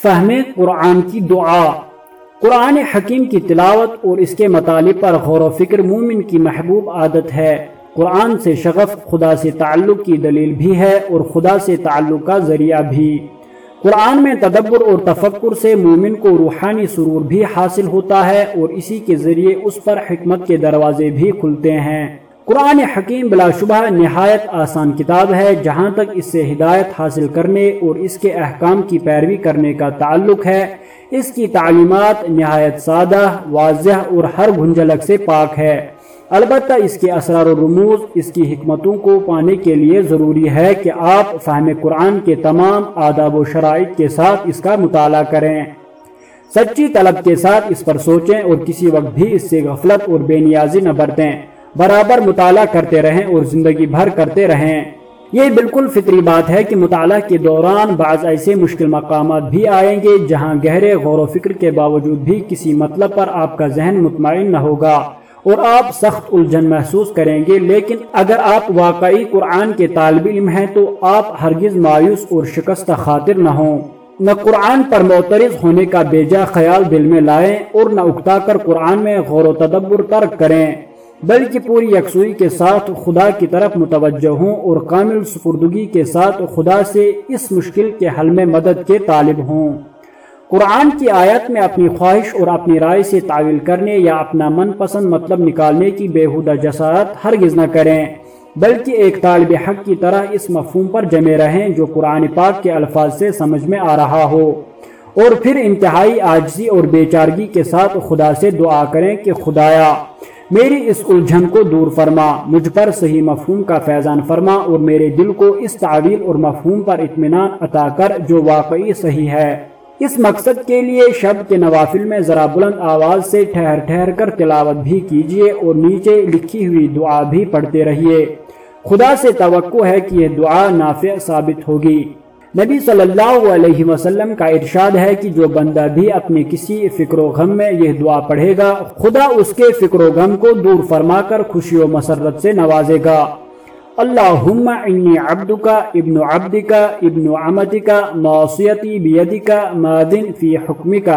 فہم قرآن کی دعا۔ قرآن حکیم کی تلاوت اور اس کے مطالب پر غور و فکر مومن کی محبوب عادت ہے۔ قرآن سے شغف، خدا سے تعلق کی دلیل بھی ہے اور خدا سے تعلق کا ذریعہ بھی۔ قرآن میں تدبر اور تفکر سے مومن کو روحانی سرور بھی حاصل ہوتا ہے اور اسی کے ذریعے اس پر حکمت کے دروازے بھی کھلتے ہیں۔ قرآن حکیم بلا شبہ نہایت آسان کتاب ہے، جہاں تک اس سے ہدایت حاصل کرنے اور اس کے احکام کی پیروی کرنے کا تعلق ہے۔ اس کی تعلیمات نہایت سادہ، واضح اور ہر گھنجلک سے پاک ہے۔ البتہ اس کے اسرار و رموز، اس کی حکمتوں کو پانے کے لیے ضروری ہے کہ آپ فہم قرآن کے تمام آداب و شرائط کے ساتھ اس کا مطالعہ کریں۔ سچی طلب کے ساتھ اس پر سوچیں اور کسی وقت بھی اس سے غفلت اور بے نیازی نہ برتیں۔ برابر مطالعہ کرتے رہیں اور زندگی بھر کرتے رہیں۔ یہ بالکل فطری بات ہے کہ مطالعہ کے دوران بعض ایسے مشکل مقامات بھی آئیں گے جہاں گہرے غور و فکر کے باوجود بھی کسی مطلب پر آپ کا ذہن مطمئن نہ ہوگا اور آپ سخت الجھن محسوس کریں گے۔ لیکن اگر آپ واقعی قرآن کے طالب علم ہیں تو آپ ہرگز مایوس اور شکست خاطر نہ ہوں۔ نہ قرآن پر معترض ہونے کا بیجا خیال دل میں لائیں اور نہ اکتا کر قرآن میں غور و تدبر ترک کریں۔ بلکہ پوری یکسوئی کے ساتھ خدا کی طرف متوجہ ہوں اور کامل سپردگی کے ساتھ خدا سے اس مشکل کے حل میں مدد کے طالب ہوں۔ قرآن کی آیت میں اپنی خواہش اور اپنی رائے سے تعویل کرنے یا اپنا من پسند مطلب نکالنے کی بےحودہ جسارت ہرگز نہ کریں، بلکہ ایک طالب حق کی طرح اس مفہوم پر جمے رہیں جو قرآن پاک کے الفاظ سے سمجھ میں آ رہا ہو۔ اور پھر انتہائی آجزی اور بے چارگی کے ساتھ خدا سے دعا کریں کہ خدایا میری اس الجھن کو دور فرما، مجھ پر صحیح مفہوم کا فیضان فرما اور میرے دل کو اس تعویل اور مفہوم پر اطمینان عطا کر جو واقعی صحیح ہے۔ اس مقصد کے لیے شب کے نوافل میں ذرا بلند آواز سے ٹھہر ٹھہر کر تلاوت بھی کیجیے اور نیچے لکھی ہوئی دعا بھی پڑھتے رہیے۔ خدا سے توقع ہے کہ یہ دعا نافع ثابت ہوگی۔ نبی صلی اللہ علیہ وسلم کا ارشاد ہے کہ جو بندہ بھی اپنے کسی فکر و غم میں یہ دعا پڑھے گا، خدا اس کے فکر و غم کو دور فرما کر خوشی و مسرت سے نوازے گا۔ اللہم انی عبدک ابن عبدک ابن عمدک ناصیتی بیدک مادن فی حکمک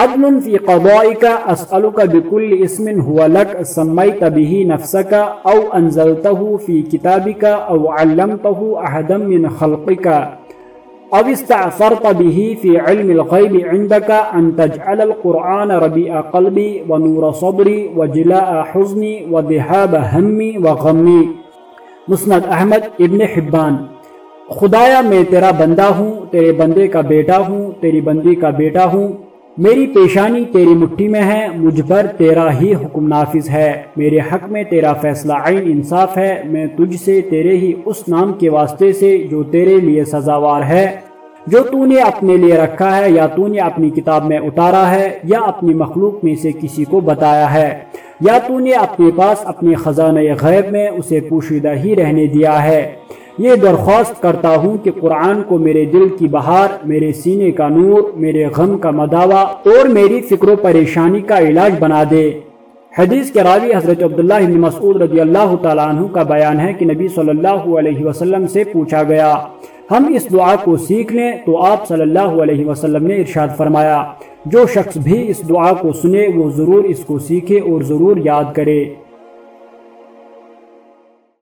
عدل فی قضائک اسألک بکل اسم هو لک سمیت به نفسک او انزلته فی کتابک او علمته احدا من خلقک۔ او استعفرت به في علم الغيب عندك أن تجعل القرآن ربيع قلبي ونور صدري وجلاء حزني وذهاب همي وغمي. مسند احمد ابن حبان. خدایا، میں تیرا بندہ ہوں، تیرے بندے کا بیٹا ہوں، تیری بندی کا بیٹا ہوں میری پیشانی تیری مٹھی میں ہے، مجھ پر تیرا ہی حکم نافذ ہے۔ میرے حق میں تیرا فیصلہ عین انصاف ہے۔ میں تجھ سے تیرے ہی اس نام کے واسطے سے جو تیرے لیے سزاوار ہے۔ جو تو نے اپنے لیے رکھا ہے یا تو نے اپنی کتاب میں اتارا ہے یا اپنی مخلوق میں سے کسی کو بتایا ہے۔ یا تو نے اپنے پاس اپنے خزانہ غیب میں اسے پوشیدہ ہی رہنے دیا ہے۔ یہ درخواست کرتا ہوں کہ قرآن کو میرے دل کی بہار، میرے سینے کا نور، میرے غم کا مداوع اور میری فکر و پریشانی کا علاج بنا دے۔ حدیث کے راوی حضرت عبداللہ بن مسعود رضی اللہ تعالیٰ عنہ کا بیان ہے کہ نبی صلی اللہ علیہ وسلم سے پوچھا گیا، ہم اس دعا کو سیکھ لیں؟ تو آپ صلی اللہ علیہ وسلم نے ارشاد فرمایا، جو شخص بھی اس دعا کو سنے، وہ ضرور اس کو سیکھے اور ضرور یاد کرے۔